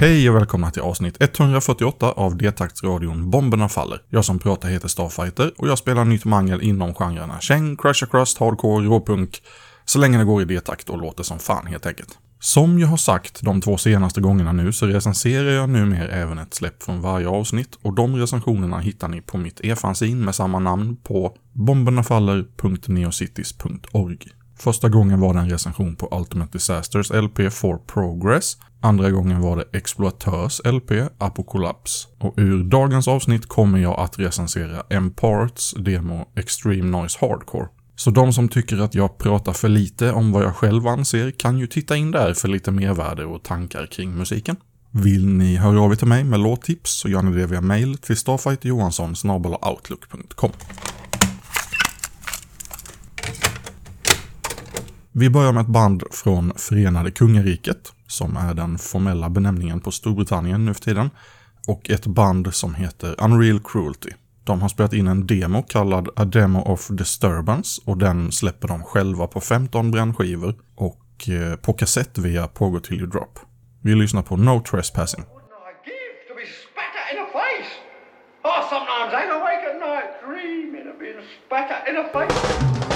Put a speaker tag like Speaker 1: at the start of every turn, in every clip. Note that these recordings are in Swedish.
Speaker 1: Hej och välkomna till avsnitt 148 av D-taktsradion Bomberna Faller. Jag som pratar heter Starfighter och jag spelar nytt mangel inom genrerna Cheng, Crash Across, Hardcore, Råpunk, så länge det går i D-takt och låter som fan helt enkelt. Som jag har sagt de två senaste gångerna nu så recenserar jag numera även ett släpp från varje avsnitt och de recensionerna hittar ni på mitt e-fanzine med samma namn på bombernafaller.neocities.org. Första gången var det en recension på Ultimate Disasters LP for Progress. Andra gången var det Exploatörs LP, Apocalypse. Och ur dagens avsnitt kommer jag att recensera M-Parts demo Extreme Noise Hardcore. Så de som tycker att jag pratar för lite om vad jag själv anser kan ju titta in där för lite mervärde och tankar kring musiken. Vill ni höra av er till mig med låttips så gör ni det via mail till starfighterjohansson outlook.com. Vi börjar med ett band från Förenade Kungariket, som är den formella benämningen på Storbritannien nu för tiden, och ett band som heter Unreal Cruelty. De har spelat in en demo kallad A Demo of Disturbance och den släpper de själva på 15 brännskivor och eh, på kassett via Pogo Till You Drop. Vi lyssnar på No Trespassing.
Speaker 2: I. I awake at night dreaming of being spat at in the face.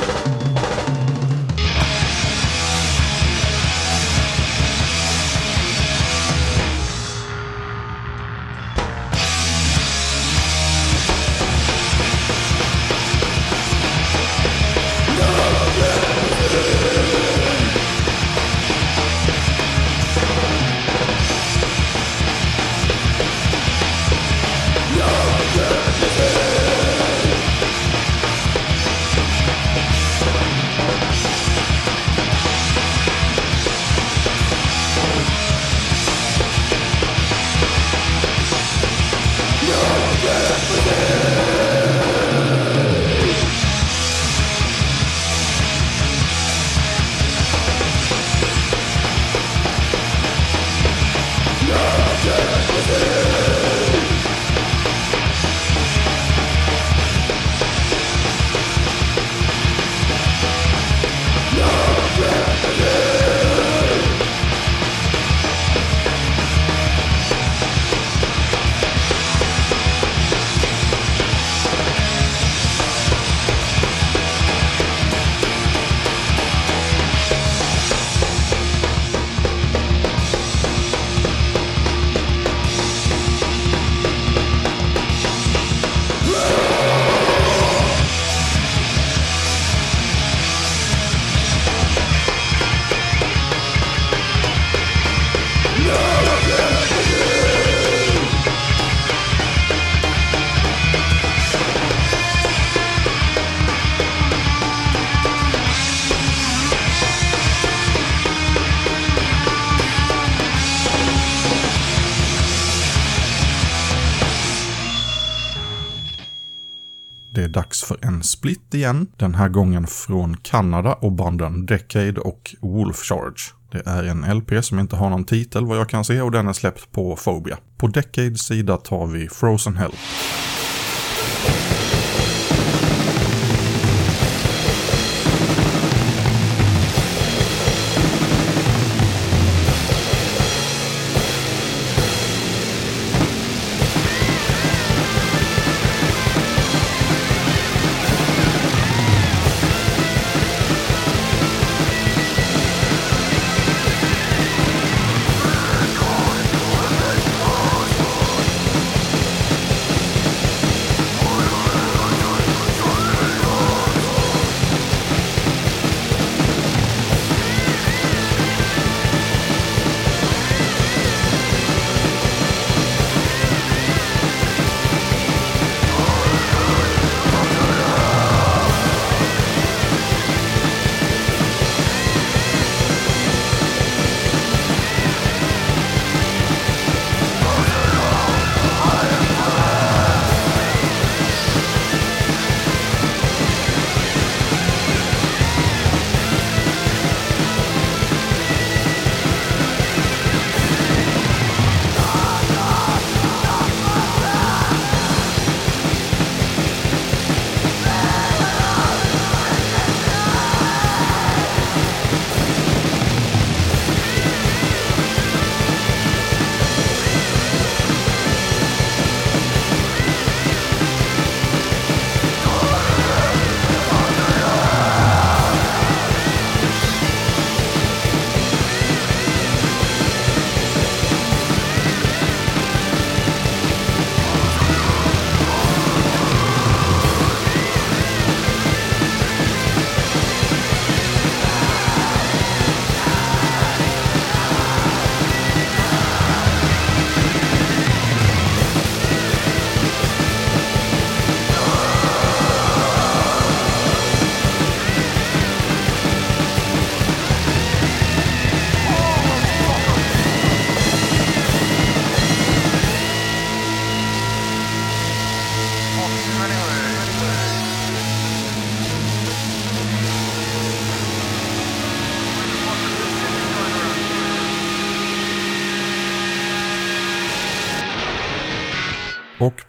Speaker 1: Det är dags för en split igen, den här gången från Kanada och banden Decade och Wolf Charge. Det är en LP som inte har någon titel vad jag kan se och den är släppt på Phobia. På Decades sida tar vi Frozen Hell.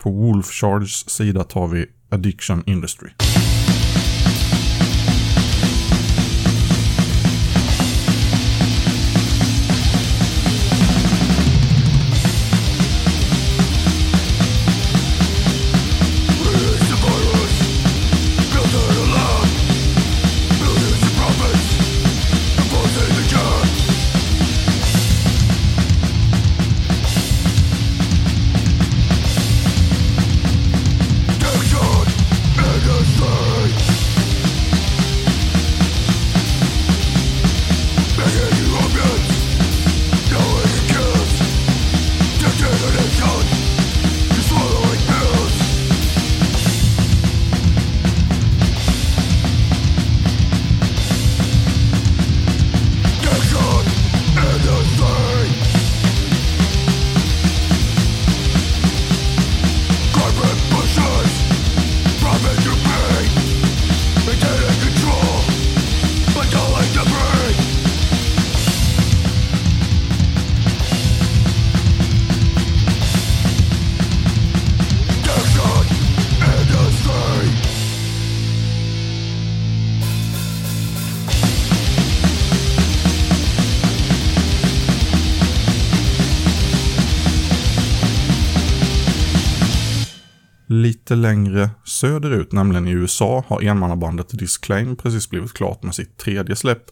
Speaker 1: På Wolf Charges sida tar vi Addiction Industry. Lite längre söderut, nämligen i USA, har enmannabandet Disclaim precis blivit klart med sitt tredje släpp,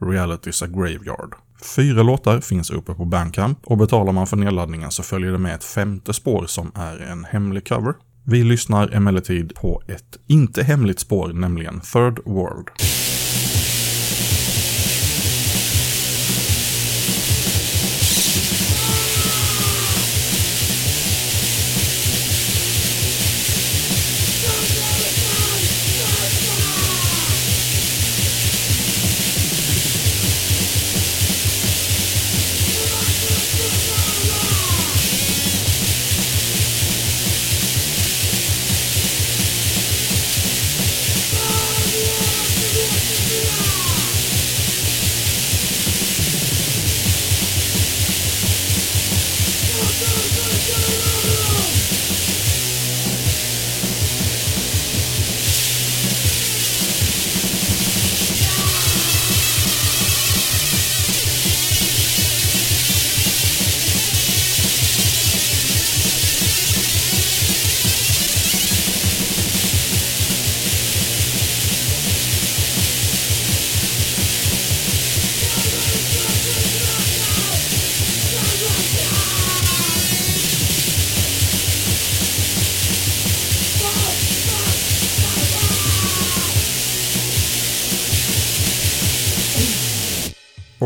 Speaker 1: Reality's a Graveyard. Fyra låtar finns uppe på Bandcamp och betalar man för nedladdningen så följer det med ett femte spår som är en hemlig cover. Vi lyssnar emellertid på ett inte hemligt spår, nämligen Third World.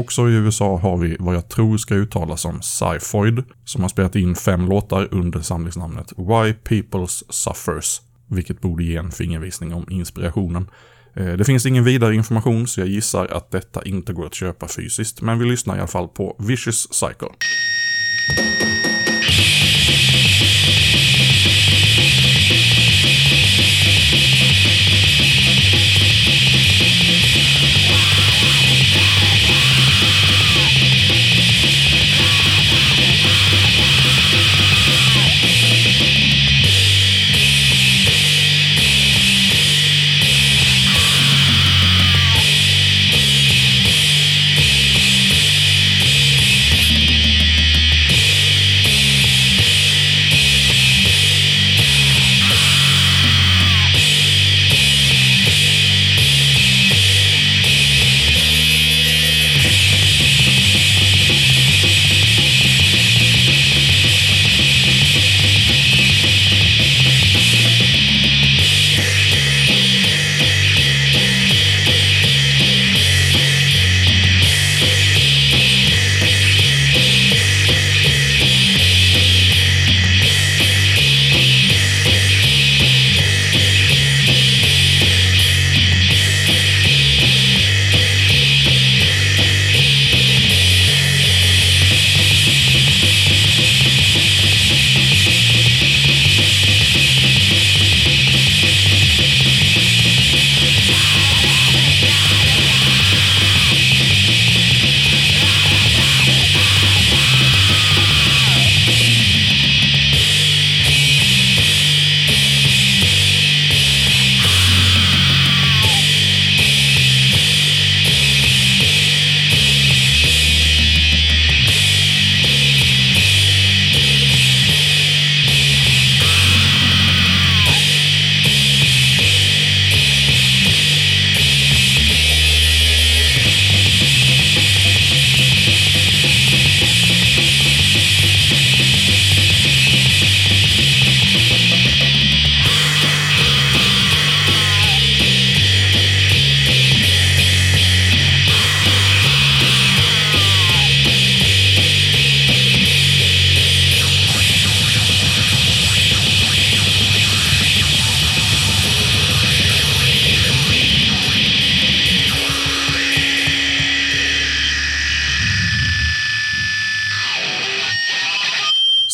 Speaker 1: Också i USA har vi vad jag tror ska uttalas som Cyphoid, som har spelat in fem låtar under samlingsnamnet Why Peoples Suffers, vilket borde ge en fingervisning om inspirationen. Eh, det finns ingen vidare information så jag gissar att detta inte går att köpa fysiskt, men vi lyssnar i alla fall på Vicious Cycle.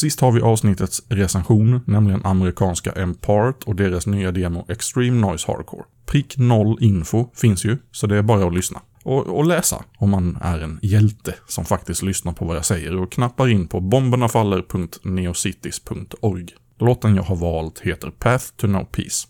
Speaker 1: Sist har vi avsnittets recension, nämligen amerikanska Empart och deras nya demo Extreme Noise Hardcore. Prick noll info finns ju, så det är bara att lyssna. Och, och, läsa om man är en hjälte som faktiskt lyssnar på vad jag säger och knappar in på bombernafaller.neocities.org. Låten jag har valt heter Path to No Peace.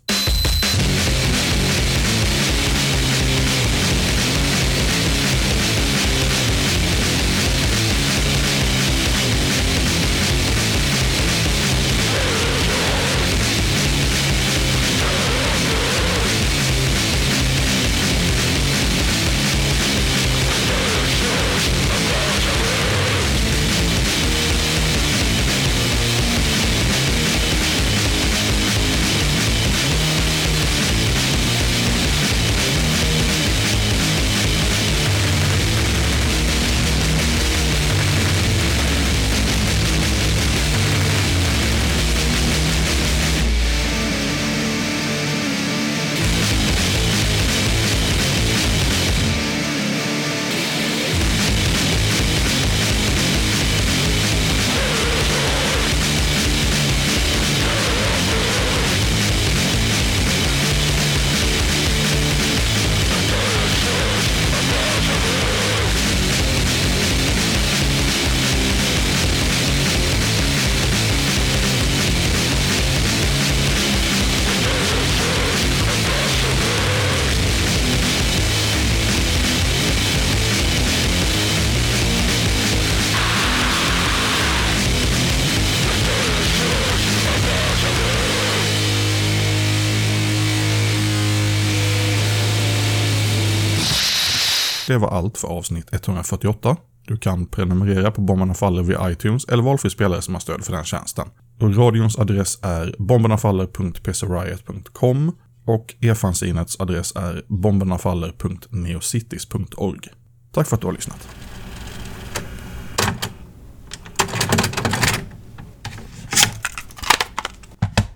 Speaker 1: Det var allt för avsnitt 148. Du kan prenumerera på Bomberna Faller via iTunes eller valfri spelare som har stöd för den tjänsten. Och radions adress är bombernafaller.pcriot.com och e-fanzinets adress är bombernafaller.neocities.org. Tack för att du har lyssnat.